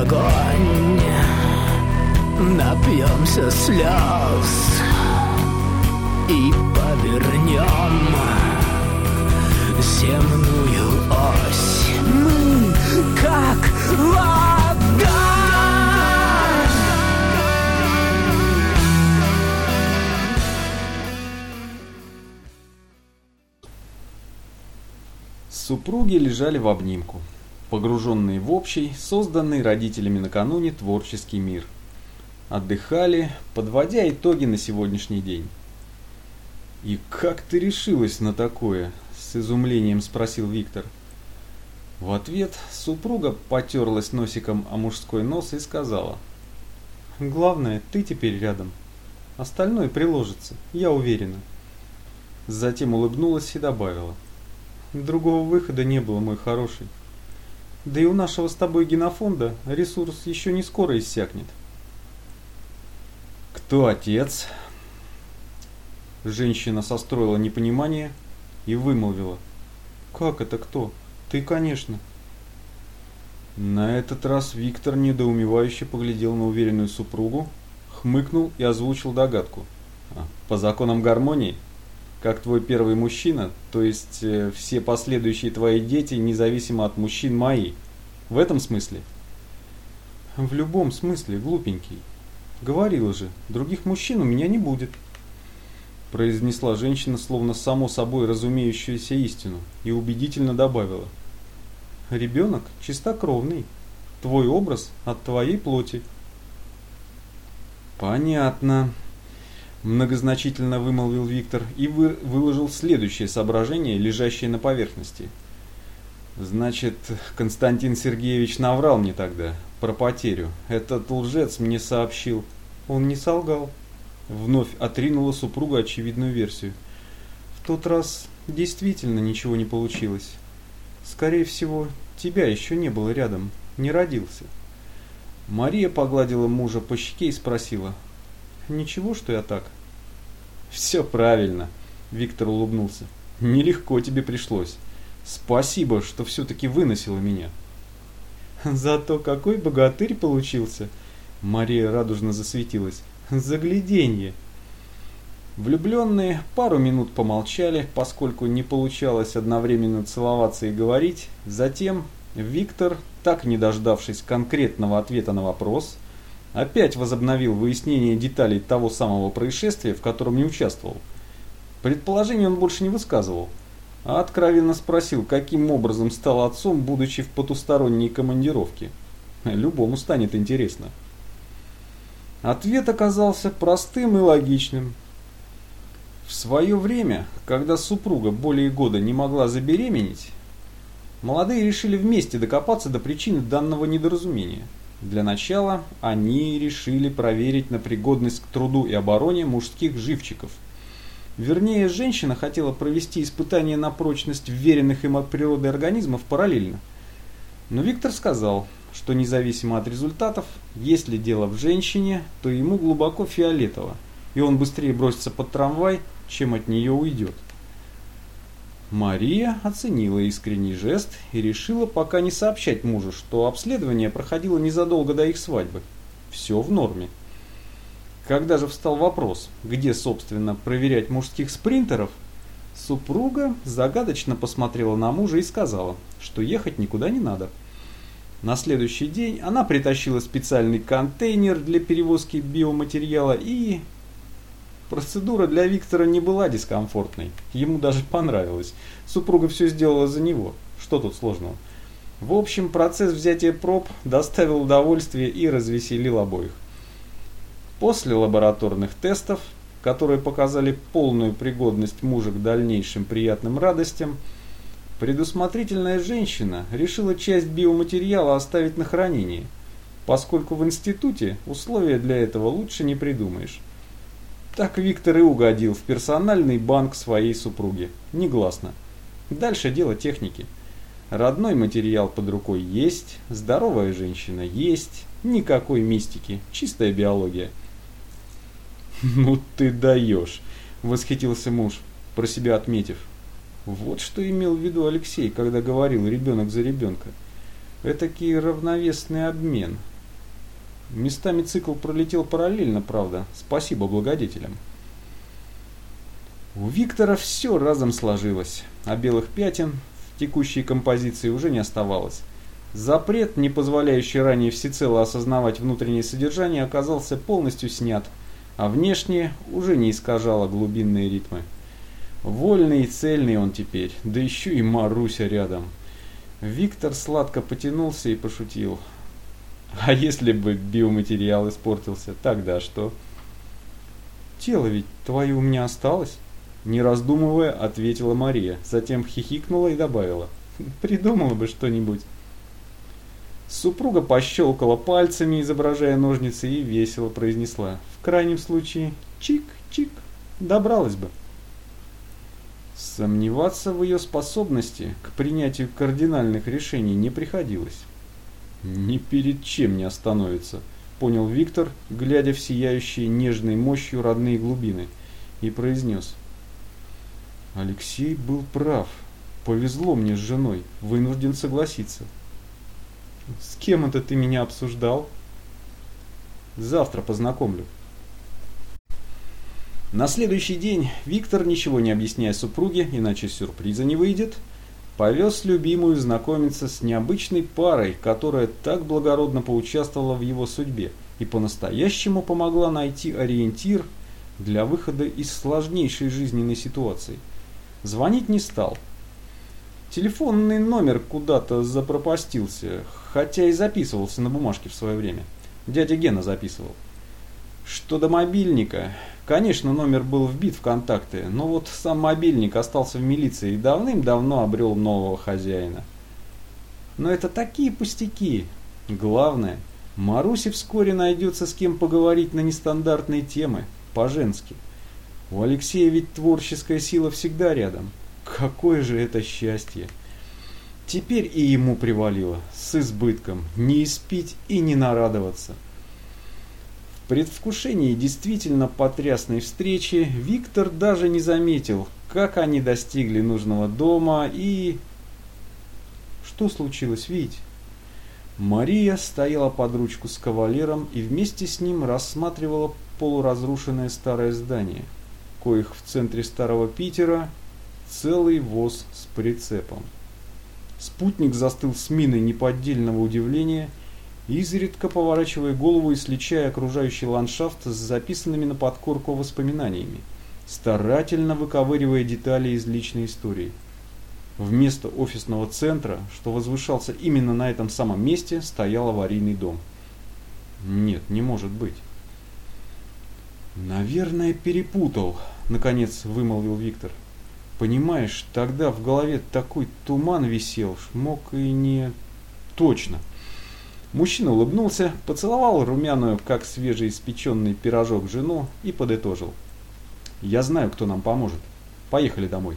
огонь, напьемся слез и повернем земную ось. Мы как вода. Супруги лежали в обнимку, погруженные в общий, созданный родителями накануне творческий мир. Отдыхали, подводя итоги на сегодняшний день. «И как ты решилась на такое?» – с изумлением спросил Виктор. В ответ супруга потерлась носиком о мужской нос и сказала. «Главное, ты теперь рядом. Остальное приложится, я уверена». Затем улыбнулась и добавила. Другого выхода не было, мой хороший. Да и у нашего с тобой генофонда ресурс еще не скоро иссякнет. Кто отец? Женщина состроила непонимание и вымолвила. Как это кто? Ты, конечно. На этот раз Виктор недоумевающе поглядел на уверенную супругу, хмыкнул и озвучил догадку. «А, по законам гармонии? Как твой первый мужчина, то есть э, все последующие твои дети, независимо от мужчин, мои. В этом смысле? В любом смысле, глупенький. Говорила же, других мужчин у меня не будет. Произнесла женщина, словно само собой разумеющуюся истину, и убедительно добавила. Ребенок чистокровный. Твой образ от твоей плоти. Понятно, Многозначительно вымолвил Виктор и вы, выложил следующее соображение, лежащее на поверхности. Значит, Константин Сергеевич наврал мне тогда про потерю. Этот лжец мне сообщил. Он не солгал. Вновь отринула супруга очевидную версию. В тот раз действительно ничего не получилось. Скорее всего, тебя еще не было рядом, не родился. Мария погладила мужа по щеке и спросила, Ничего, что я так. Все правильно, Виктор улыбнулся. Нелегко тебе пришлось. Спасибо, что все-таки выносила меня. Зато какой богатырь получился. Мария радужно засветилась. Загляденье. Влюбленные пару минут помолчали, поскольку не получалось одновременно целоваться и говорить. Затем Виктор, так не дождавшись конкретного ответа на вопрос, опять возобновил выяснение деталей того самого происшествия, в котором не участвовал. Предположение он больше не высказывал, а откровенно спросил, каким образом стал отцом, будучи в потусторонней командировке. Любому станет интересно. Ответ оказался простым и логичным. В свое время, когда супруга более года не могла забеременеть, молодые решили вместе докопаться до причины данного недоразумения – для начала они решили проверить на пригодность к труду и обороне мужских живчиков. Вернее, женщина хотела провести испытание на прочность вверенных им от природы организмов параллельно. Но Виктор сказал, что независимо от результатов, если дело в женщине, то ему глубоко фиолетово, и он быстрее бросится под трамвай, чем от нее уйдет. Мария оценила искренний жест и решила пока не сообщать мужу, что обследование проходило незадолго до их свадьбы. Все в норме. Когда же встал вопрос, где, собственно, проверять мужских спринтеров, супруга загадочно посмотрела на мужа и сказала, что ехать никуда не надо. На следующий день она притащила специальный контейнер для перевозки биоматериала и Процедура для Виктора не была дискомфортной, ему даже понравилось. Супруга все сделала за него, что тут сложного? В общем, процесс взятия проб доставил удовольствие и развеселил обоих. После лабораторных тестов которые показали полную пригодность мужа к дальнейшим приятным радостям, предусмотрительная женщина решила часть биоматериала оставить на хранение, поскольку в институте условия для этого лучше не придумаешь. Так Виктор и угодил в персональный банк своей супруги, негласно. Дальше дело техники. Родной материал под рукой есть, здоровая женщина есть, никакой мистики, чистая биология. «Ну ты даешь!» – восхитился муж, про себя отметив. Вот что имел в виду Алексей, когда говорил «ребенок за ребенка». Этакий равновесный обмен. Местами цикл пролетел параллельно, правда. Спасибо благодетелям. У Виктора все разом сложилось, а белых пятен в текущей композиции уже не оставалось. Запрет, не позволяющий ранее всецело осознавать внутреннее содержание, оказался полностью снят, а внешне уже не искажало глубинные ритмы. Вольный и цельный он теперь, да еще и Маруся рядом. Виктор сладко потянулся и пошутил. А если бы биоматериал испортился, тогда что? Тело ведь твое у меня осталось? Не раздумывая, ответила Мария, затем хихикнула и добавила. Придумала бы что-нибудь. Супруга пощелкала пальцами, изображая ножницы, и весело произнесла. В крайнем случае, чик-чик, добралась бы. Сомневаться в ее способности к принятию кардинальных решений не приходилось. «Ни перед чем не остановится», — понял Виктор, глядя в сияющие нежной мощью родные глубины, и произнес. Алексей был прав. Повезло мне с женой, вынужден согласиться. С кем это ты меня обсуждал? Завтра познакомлю. На следующий день Виктор, ничего не объясняя супруге, иначе сюрприза не выйдет, повез любимую знакомиться с необычной парой, которая так благородно поучаствовала в его судьбе и по-настоящему помогла найти ориентир для выхода из сложнейшей жизненной ситуации – Звонить не стал. Телефонный номер куда-то запропастился, хотя и записывался на бумажке в свое время. Дядя Гена записывал. Что до мобильника, конечно, номер был вбит в контакты, но вот сам мобильник остался в милиции и давным-давно обрел нового хозяина. Но это такие пустяки. Главное, Марусе вскоре найдется с кем поговорить на нестандартные темы, по-женски. У Алексея ведь творческая сила всегда рядом. Какое же это счастье! Теперь и ему привалило, с избытком, не испить и не нарадоваться. Предвкушении действительно потрясной встречи Виктор даже не заметил, как они достигли нужного дома и... Что случилось, Вить? Мария стояла под ручку с кавалером и вместе с ним рассматривала полуразрушенное старое здание – коих в центре Старого Питера целый воз с прицепом. Спутник застыл с миной неподдельного удивления, изредка поворачивая голову и сличая окружающий ландшафт с записанными на подкорку воспоминаниями, старательно выковыривая детали из личной истории. Вместо офисного центра, что возвышался именно на этом самом месте, стоял аварийный дом. Нет, не может быть. «Наверное, перепутал», — наконец вымолвил Виктор. «Понимаешь, тогда в голове такой туман висел, мог и не...» «Точно!» Мужчина улыбнулся, поцеловал румяную, как свежеиспеченный пирожок, жену и подытожил. «Я знаю, кто нам поможет. Поехали домой».